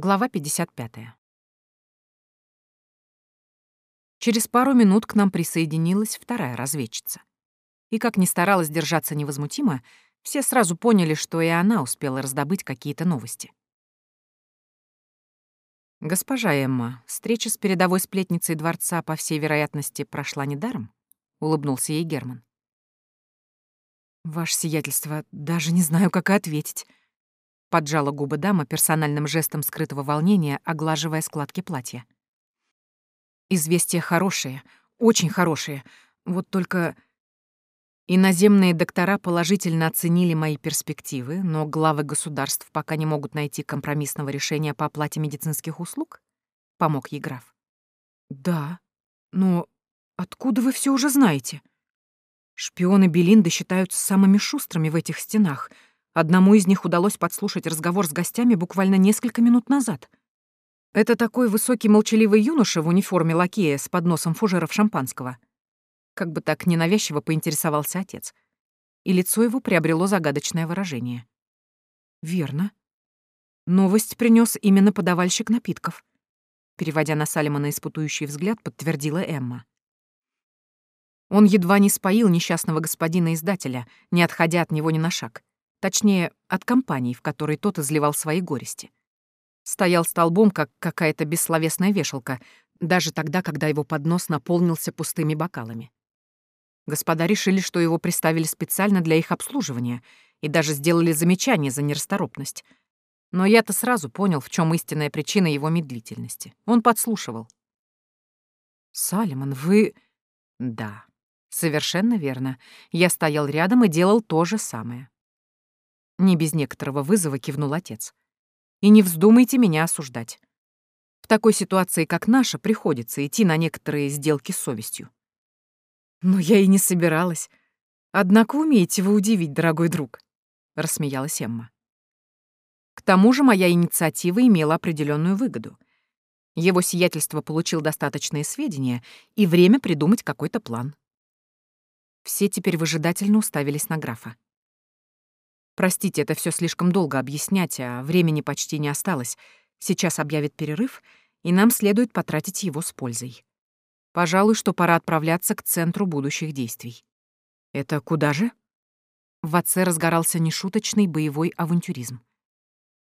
Глава 55. Через пару минут к нам присоединилась вторая разведчица. И как ни старалась держаться невозмутимо, все сразу поняли, что и она успела раздобыть какие-то новости. «Госпожа Эмма, встреча с передовой сплетницей дворца, по всей вероятности, прошла недаром?» — улыбнулся ей Герман. «Ваше сиятельство, даже не знаю, как и ответить», Поджала губы дама персональным жестом скрытого волнения, оглаживая складки платья. «Известия хорошие, очень хорошие. Вот только...» Иноземные доктора положительно оценили мои перспективы, но главы государств пока не могут найти компромиссного решения по оплате медицинских услуг? Помог ей граф. Да, но откуда вы все уже знаете? Шпионы Белинды считаются самыми шустрыми в этих стенах — Одному из них удалось подслушать разговор с гостями буквально несколько минут назад. Это такой высокий молчаливый юноша в униформе лакея с подносом фужеров шампанского. Как бы так ненавязчиво поинтересовался отец. И лицо его приобрело загадочное выражение. Верно. Новость принес именно подавальщик напитков. Переводя на Салимона испытующий взгляд, подтвердила Эмма. Он едва не споил несчастного господина-издателя, не отходя от него ни на шаг. Точнее, от компании, в которой тот изливал свои горести. Стоял столбом, как какая-то бессловесная вешалка, даже тогда, когда его поднос наполнился пустыми бокалами. Господа решили, что его приставили специально для их обслуживания и даже сделали замечание за нерасторопность. Но я-то сразу понял, в чем истинная причина его медлительности. Он подслушивал. «Салимон, вы...» «Да, совершенно верно. Я стоял рядом и делал то же самое. Не без некоторого вызова кивнул отец. И не вздумайте меня осуждать. В такой ситуации, как наша, приходится идти на некоторые сделки с совестью. Но я и не собиралась. Однако умеете вы удивить, дорогой друг, рассмеялась Эмма. К тому же моя инициатива имела определенную выгоду. Его сиятельство получил достаточные сведения и время придумать какой-то план. Все теперь выжидательно уставились на графа. Простите, это все слишком долго объяснять, а времени почти не осталось. Сейчас объявит перерыв, и нам следует потратить его с пользой. Пожалуй, что пора отправляться к центру будущих действий. Это куда же? В отце разгорался нешуточный боевой авантюризм.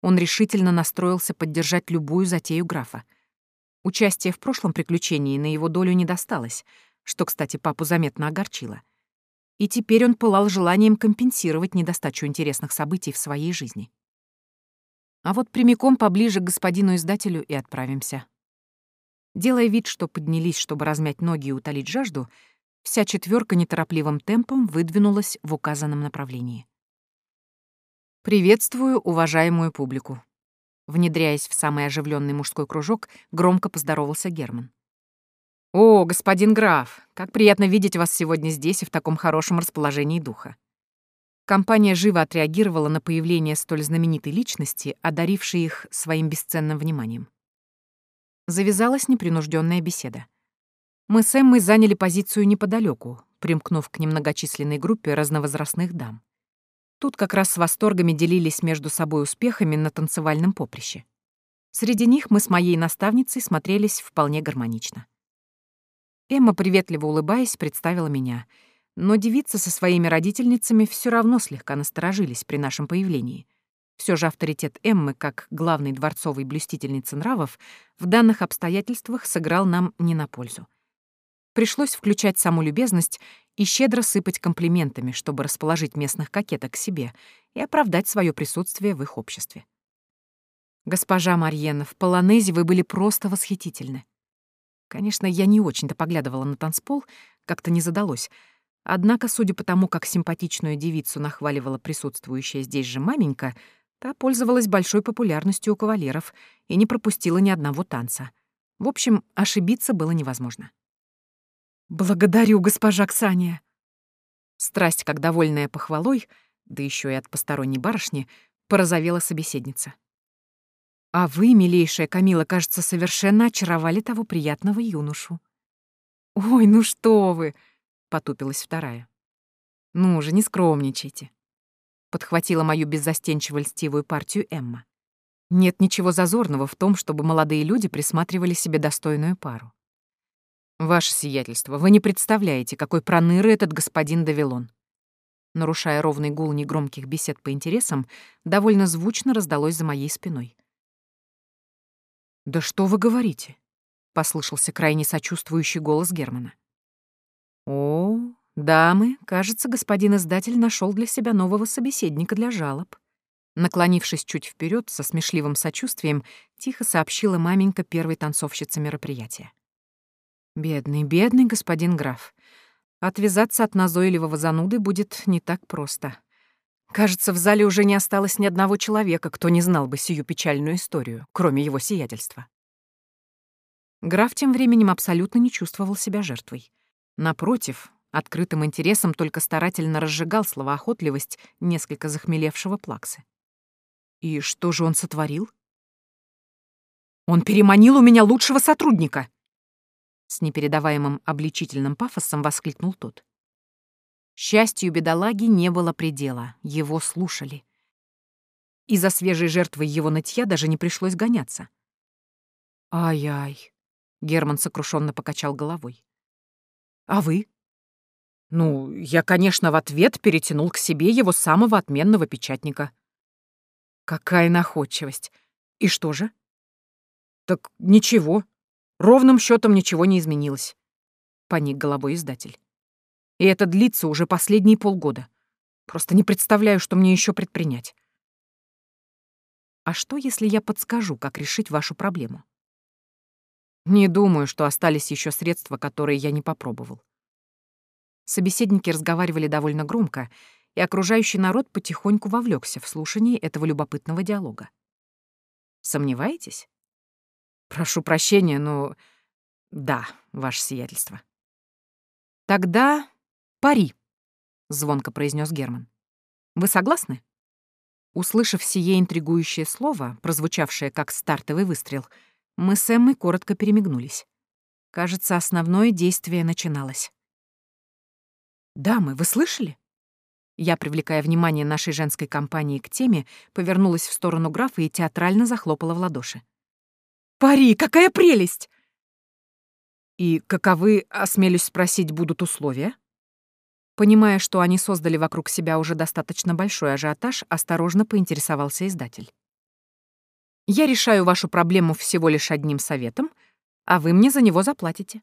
Он решительно настроился поддержать любую затею графа. Участие в прошлом приключении на его долю не досталось, что, кстати, папу заметно огорчило — и теперь он пылал желанием компенсировать недостачу интересных событий в своей жизни. А вот прямиком поближе к господину издателю и отправимся. Делая вид, что поднялись, чтобы размять ноги и утолить жажду, вся четверка неторопливым темпом выдвинулась в указанном направлении. «Приветствую уважаемую публику», Внедряясь в самый оживленный мужской кружок, громко поздоровался Герман. «О, господин граф, как приятно видеть вас сегодня здесь и в таком хорошем расположении духа». Компания живо отреагировала на появление столь знаменитой личности, одарившей их своим бесценным вниманием. Завязалась непринужденная беседа. Мы с Эммой заняли позицию неподалеку, примкнув к немногочисленной группе разновозрастных дам. Тут как раз с восторгами делились между собой успехами на танцевальном поприще. Среди них мы с моей наставницей смотрелись вполне гармонично. Эмма, приветливо улыбаясь, представила меня. Но девицы со своими родительницами все равно слегка насторожились при нашем появлении. Все же авторитет Эммы, как главной дворцовой блюстительницы нравов, в данных обстоятельствах сыграл нам не на пользу. Пришлось включать саму любезность и щедро сыпать комплиментами, чтобы расположить местных кокеток к себе и оправдать свое присутствие в их обществе. «Госпожа Марьена, в Полонезе вы были просто восхитительны», Конечно, я не очень-то поглядывала на танцпол, как-то не задалось. Однако, судя по тому, как симпатичную девицу нахваливала присутствующая здесь же маменька, та пользовалась большой популярностью у кавалеров и не пропустила ни одного танца. В общем, ошибиться было невозможно. «Благодарю, госпожа Ксания!» Страсть, как довольная похвалой, да еще и от посторонней барышни, порозовела собеседница. А вы, милейшая Камила, кажется, совершенно очаровали того приятного юношу. Ой, ну что вы, потупилась вторая. Ну же, не скромничайте. Подхватила мою беззастенчиво льстивую партию Эмма. Нет ничего зазорного в том, чтобы молодые люди присматривали себе достойную пару. Ваше сиятельство, вы не представляете, какой проныры этот господин Давилон. Нарушая ровный гул негромких бесед по интересам, довольно звучно раздалось за моей спиной. «Да что вы говорите?» — послышался крайне сочувствующий голос Германа. «О, дамы, кажется, господин издатель нашел для себя нового собеседника для жалоб». Наклонившись чуть вперед, со смешливым сочувствием, тихо сообщила маменька первой танцовщицы мероприятия. «Бедный, бедный господин граф. Отвязаться от назойливого зануды будет не так просто. Кажется, в зале уже не осталось ни одного человека, кто не знал бы сию печальную историю, кроме его сиятельства». Граф тем временем абсолютно не чувствовал себя жертвой. Напротив, открытым интересом только старательно разжигал словоохотливость несколько захмелевшего плаксы. И что же он сотворил? Он переманил у меня лучшего сотрудника! С непередаваемым обличительным пафосом воскликнул тот. Счастью бедолаги не было предела, его слушали. И за свежей жертвой его нытья даже не пришлось гоняться. «Ай-ай», — Герман сокрушенно покачал головой. «А вы?» «Ну, я, конечно, в ответ перетянул к себе его самого отменного печатника», Какая находчивость. И что же? Так ничего. Ровным счетом ничего не изменилось. Поник головой издатель. И это длится уже последние полгода. Просто не представляю, что мне еще предпринять. А что, если я подскажу, как решить вашу проблему? Не думаю, что остались еще средства, которые я не попробовал. Собеседники разговаривали довольно громко, и окружающий народ потихоньку вовлекся в слушание этого любопытного диалога. Сомневаетесь? Прошу прощения, но... Да, ваше сиятельство. Тогда пари, — звонко произнес Герман. Вы согласны? Услышав сие интригующее слово, прозвучавшее как стартовый выстрел, мы с Эммой коротко перемигнулись. Кажется, основное действие начиналось. «Дамы, вы слышали?» Я, привлекая внимание нашей женской компании к теме, повернулась в сторону графа и театрально захлопала в ладоши. «Пари, какая прелесть!» «И каковы, осмелюсь спросить, будут условия?» Понимая, что они создали вокруг себя уже достаточно большой ажиотаж, осторожно поинтересовался издатель. «Я решаю вашу проблему всего лишь одним советом, а вы мне за него заплатите».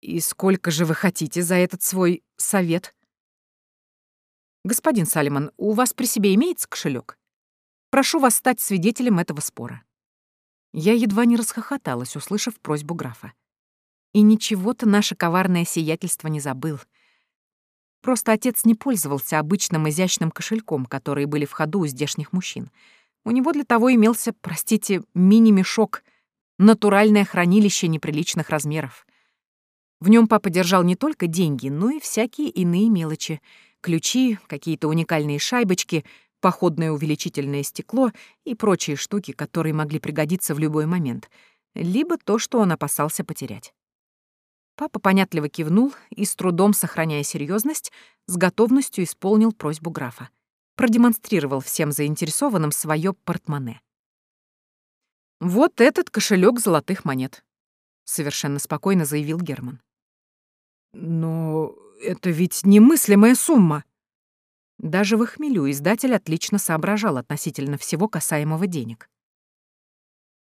«И сколько же вы хотите за этот свой совет?» «Господин Салиман, у вас при себе имеется кошелек? Прошу вас стать свидетелем этого спора». Я едва не расхохоталась, услышав просьбу графа. И ничего-то наше коварное сиятельство не забыл. Просто отец не пользовался обычным изящным кошельком, которые были в ходу у здешних мужчин. У него для того имелся, простите, мини-мешок, натуральное хранилище неприличных размеров. В нем папа держал не только деньги, но и всякие иные мелочи — ключи, какие-то уникальные шайбочки, походное увеличительное стекло и прочие штуки, которые могли пригодиться в любой момент, либо то, что он опасался потерять. Папа понятливо кивнул и, с трудом сохраняя серьезность, с готовностью исполнил просьбу графа. Продемонстрировал всем заинтересованным свое портмоне. «Вот этот кошелек золотых монет», — совершенно спокойно заявил Герман. «Но это ведь немыслимая сумма. Даже в хмелю издатель отлично соображал относительно всего касаемого денег.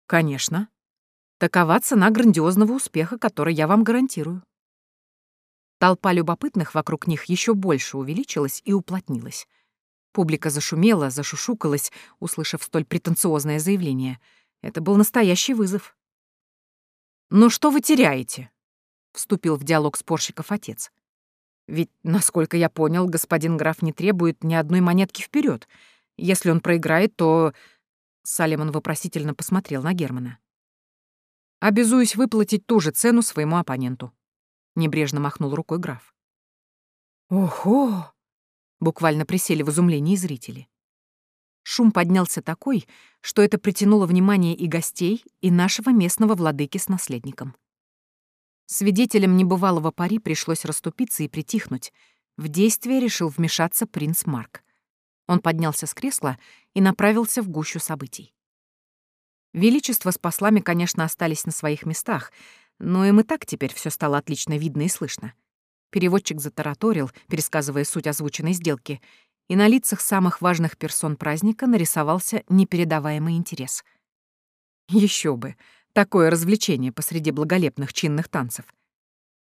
Конечно. Такова цена грандиозного успеха, который я вам гарантирую. Толпа любопытных вокруг них еще больше увеличилась и уплотнилась. Публика зашумела, зашушукалась, услышав столь претенциозное заявление. Это был настоящий вызов. «Ну что вы теряете?» — вступил в диалог спорщиков отец. Ведь, насколько я понял, господин граф не требует ни одной монетки вперед. Если он проиграет, то...» Салемон вопросительно посмотрел на Германа. «Обязуюсь выплатить ту же цену своему оппоненту», — небрежно махнул рукой граф. «Ого!» — буквально присели в изумлении зрители. Шум поднялся такой, что это притянуло внимание и гостей, и нашего местного владыки с наследником. Свидетелям небывалого пари пришлось расступиться и притихнуть. В действие решил вмешаться принц Марк. Он поднялся с кресла и направился в гущу событий. Величество с послами, конечно, остались на своих местах, но им и так теперь все стало отлично видно и слышно. Переводчик затараторил, пересказывая суть озвученной сделки, и на лицах самых важных персон праздника нарисовался непередаваемый интерес. Еще бы, такое развлечение посреди благолепных чинных танцев.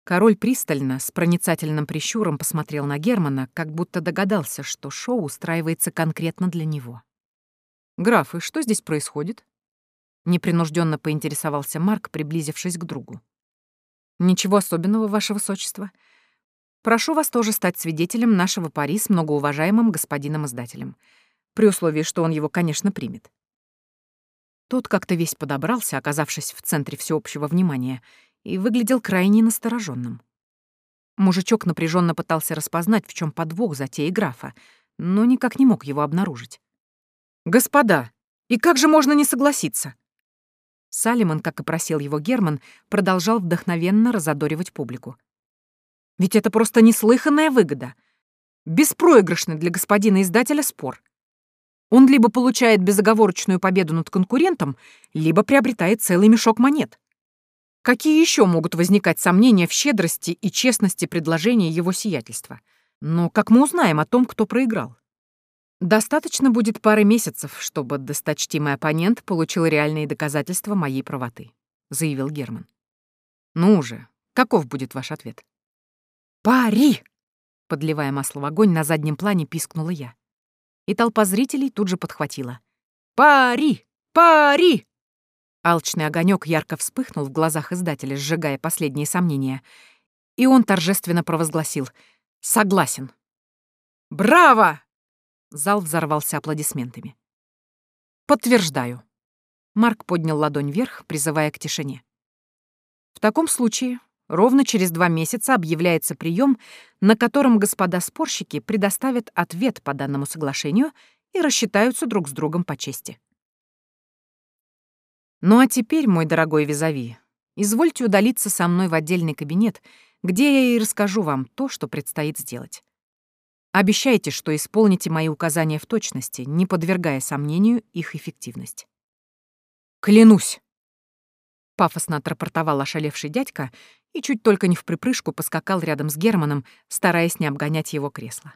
Король пристально, с проницательным прищуром посмотрел на Германа, как будто догадался, что шоу устраивается конкретно для него. «Граф, и что здесь происходит?» Непринужденно поинтересовался Марк, приблизившись к другу. «Ничего особенного, ваше высочество. Прошу вас тоже стать свидетелем нашего пари с многоуважаемым господином-издателем, при условии, что он его, конечно, примет». Тот как-то весь подобрался, оказавшись в центре всеобщего внимания, и выглядел крайне настороженным. Мужичок напряженно пытался распознать, в чем подвох затеи графа, но никак не мог его обнаружить. «Господа, и как же можно не согласиться?» Салимон, как и просил его Герман, продолжал вдохновенно разодоривать публику. «Ведь это просто неслыханная выгода. Беспроигрышный для господина издателя спор. Он либо получает безоговорочную победу над конкурентом, либо приобретает целый мешок монет. Какие еще могут возникать сомнения в щедрости и честности предложения его сиятельства? Но как мы узнаем о том, кто проиграл? Достаточно будет пары месяцев, чтобы досточтимый оппонент получил реальные доказательства моей правоты, заявил Герман. Ну уже, каков будет ваш ответ? Пари! Подливая масло в огонь, на заднем плане пискнула я. И толпа зрителей тут же подхватила. Пари! Пари! Алчный огонек ярко вспыхнул в глазах издателя, сжигая последние сомнения. И он торжественно провозгласил «Согласен». «Браво!» Зал взорвался аплодисментами. «Подтверждаю». Марк поднял ладонь вверх, призывая к тишине. В таком случае ровно через два месяца объявляется прием, на котором господа спорщики предоставят ответ по данному соглашению и рассчитаются друг с другом по чести. Ну а теперь, мой дорогой визави, извольте удалиться со мной в отдельный кабинет, где я и расскажу вам то, что предстоит сделать. Обещайте, что исполните мои указания в точности, не подвергая сомнению их эффективность. Клянусь! Пафосно отрапортовал ошалевший дядька и чуть только не в припрыжку поскакал рядом с Германом, стараясь не обгонять его кресло.